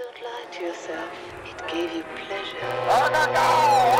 Don't lie to yourself. It gave you pleasure. On no, no!